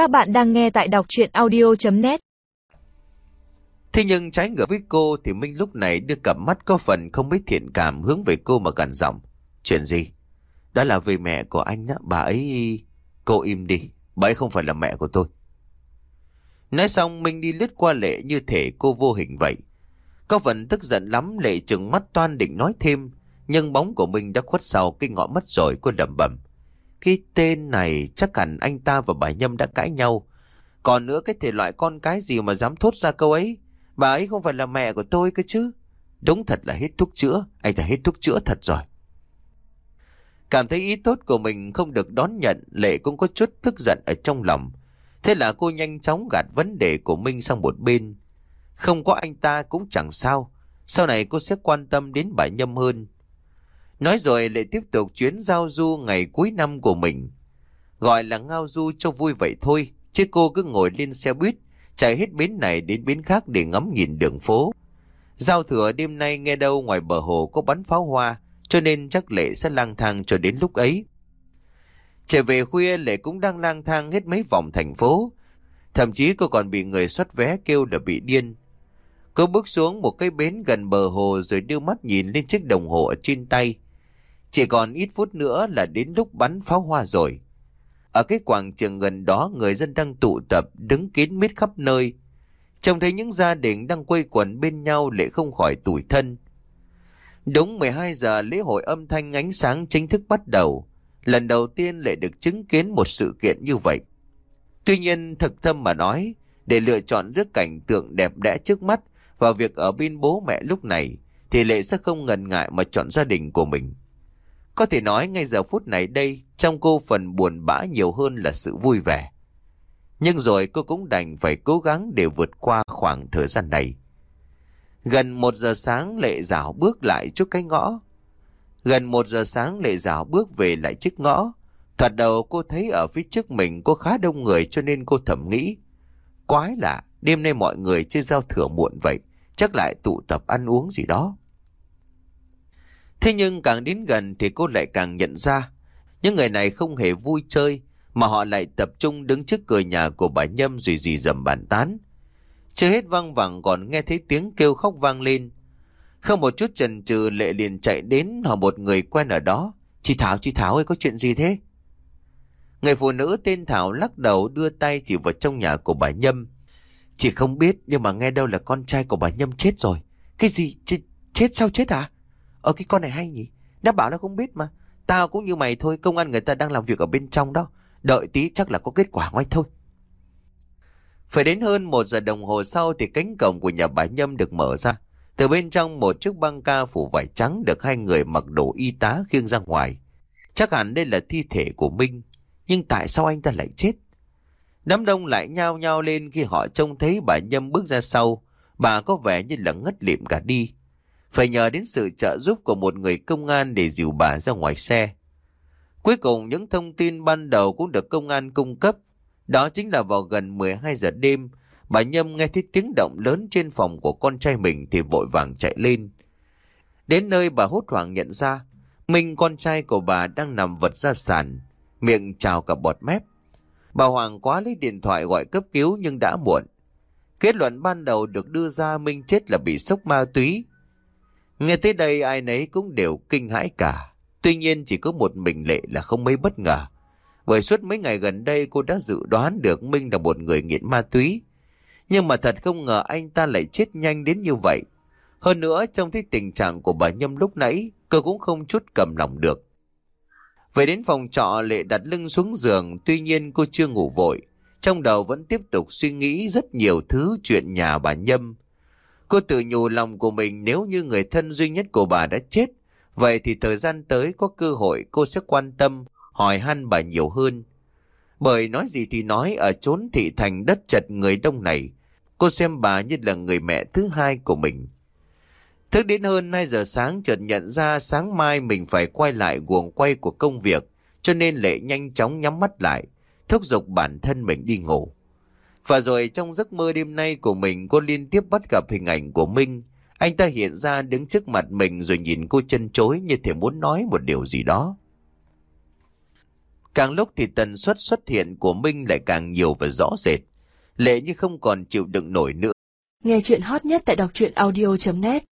Các bạn đang nghe tại đọc chuyện audio.net Thế nhưng trái ngược với cô thì Minh lúc này đưa cặp mắt có phần không biết thiện cảm hướng về cô mà gần giọng. Chuyện gì? Đó là về mẹ của anh đó, bà ấy... Cô im đi, bà ấy không phải là mẹ của tôi. Nói xong Minh đi lướt qua Lệ như thể cô vô hình vậy. Có phần tức giận lắm Lệ chừng mắt toan định nói thêm. Nhưng bóng của Minh đã khuất sau cái ngõ mất rồi cô lẩm bẩm. Cái tên này chắc hẳn anh ta và bà Nhâm đã cãi nhau. Còn nữa cái thể loại con cái gì mà dám thốt ra câu ấy. Bà ấy không phải là mẹ của tôi cơ chứ. Đúng thật là hết thuốc chữa. Anh ta hết thuốc chữa thật rồi. Cảm thấy ý tốt của mình không được đón nhận, Lệ cũng có chút tức giận ở trong lòng. Thế là cô nhanh chóng gạt vấn đề của Minh sang một bên. Không có anh ta cũng chẳng sao. Sau này cô sẽ quan tâm đến bà Nhâm hơn. Nói rồi Lệ tiếp tục chuyến giao du ngày cuối năm của mình. Gọi là ngao du cho vui vậy thôi. Chứ cô cứ ngồi lên xe buýt, chạy hết bến này đến bến khác để ngắm nhìn đường phố. Giao thừa đêm nay nghe đâu ngoài bờ hồ có bắn pháo hoa, cho nên chắc Lệ sẽ lang thang cho đến lúc ấy. Trở về khuya Lệ cũng đang lang thang hết mấy vòng thành phố. Thậm chí cô còn bị người xuất vé kêu là bị điên. Cô bước xuống một cái bến gần bờ hồ rồi đưa mắt nhìn lên chiếc đồng hồ ở trên tay. Chỉ còn ít phút nữa là đến lúc bắn pháo hoa rồi. Ở cái quảng trường gần đó người dân đang tụ tập đứng kín mít khắp nơi. Trông thấy những gia đình đang quây quần bên nhau lệ không khỏi tủi thân. Đúng 12 giờ lễ hội âm thanh ánh sáng chính thức bắt đầu. Lần đầu tiên lệ được chứng kiến một sự kiện như vậy. Tuy nhiên thực tâm mà nói, để lựa chọn giữa cảnh tượng đẹp đẽ trước mắt và việc ở bên bố mẹ lúc này, thì lệ sẽ không ngần ngại mà chọn gia đình của mình. Có thể nói ngay giờ phút này đây, trong cô phần buồn bã nhiều hơn là sự vui vẻ. Nhưng rồi cô cũng đành phải cố gắng để vượt qua khoảng thời gian này. Gần một giờ sáng lệ rảo bước lại trước cái ngõ. Gần một giờ sáng lệ rảo bước về lại trước ngõ. Thoạt đầu cô thấy ở phía trước mình có khá đông người cho nên cô thầm nghĩ. Quái lạ, đêm nay mọi người chưa giao thừa muộn vậy, chắc lại tụ tập ăn uống gì đó. Thế nhưng càng đến gần thì cô lại càng nhận ra, những người này không hề vui chơi, mà họ lại tập trung đứng trước cửa nhà của bà Nhâm rồi dì dầm bàn tán. Chưa hết văng vẳng còn nghe thấy tiếng kêu khóc vang lên. Không một chút chần chừ lệ liền chạy đến hỏi một người quen ở đó. Chị Thảo, chị Thảo ơi có chuyện gì thế? Người phụ nữ tên Thảo lắc đầu đưa tay chỉ vào trong nhà của bà Nhâm. Chị không biết nhưng mà nghe đâu là con trai của bà Nhâm chết rồi. Cái gì? Ch chết sao chết à? Ờ cái con này hay nhỉ? Đã bảo nó không biết mà. Tao cũng như mày thôi, công an người ta đang làm việc ở bên trong đó. Đợi tí chắc là có kết quả ngay thôi. Phải đến hơn một giờ đồng hồ sau thì cánh cổng của nhà bà Nhâm được mở ra. Từ bên trong một chiếc băng ca phủ vải trắng được hai người mặc đồ y tá khiêng ra ngoài. Chắc hẳn đây là thi thể của Minh. Nhưng tại sao anh ta lại chết? Đám đông lại nhao nhao lên khi họ trông thấy bà Nhâm bước ra sau. Bà có vẻ như là ngất lịm cả đi. Phải nhờ đến sự trợ giúp của một người công an để dìu bà ra ngoài xe. Cuối cùng những thông tin ban đầu cũng được công an cung cấp. Đó chính là vào gần 12 giờ đêm, bà Nhâm nghe thấy tiếng động lớn trên phòng của con trai mình thì vội vàng chạy lên. Đến nơi bà hốt hoảng nhận ra, Minh con trai của bà đang nằm vật ra sàn, miệng trào cả bọt mép. Bà Hoàng quá lấy điện thoại gọi cấp cứu nhưng đã muộn. Kết luận ban đầu được đưa ra Minh chết là bị sốc ma túy. Nghe tới đây ai nấy cũng đều kinh hãi cả. Tuy nhiên chỉ có một mình Lệ là không mấy bất ngờ. Bởi suốt mấy ngày gần đây cô đã dự đoán được Minh là một người nghiện ma túy. Nhưng mà thật không ngờ anh ta lại chết nhanh đến như vậy. Hơn nữa trong thấy tình trạng của bà Nhâm lúc nãy, cô cũng không chút cầm lòng được. Về đến phòng trọ Lệ đặt lưng xuống giường, tuy nhiên cô chưa ngủ vội. Trong đầu vẫn tiếp tục suy nghĩ rất nhiều thứ chuyện nhà bà Nhâm. Cô tự nhủ lòng của mình nếu như người thân duy nhất của bà đã chết, vậy thì thời gian tới có cơ hội cô sẽ quan tâm, hỏi han bà nhiều hơn. Bởi nói gì thì nói ở chốn thị thành đất chật người đông này, cô xem bà như là người mẹ thứ hai của mình. Thức đến hơn 2 giờ sáng chợt nhận ra sáng mai mình phải quay lại guồng quay của công việc, cho nên Lệ nhanh chóng nhắm mắt lại, thúc giục bản thân mình đi ngủ. Và rồi trong giấc mơ đêm nay của mình, cô liên tiếp bắt gặp hình ảnh của Minh. Anh ta hiện ra đứng trước mặt mình rồi nhìn cô chân chối như thể muốn nói một điều gì đó. Càng lúc thì tần suất xuất hiện của Minh lại càng nhiều và rõ rệt. Lệ như không còn chịu đựng nổi nữa. Nghe chuyện hot nhất tại đọc truyện audio.net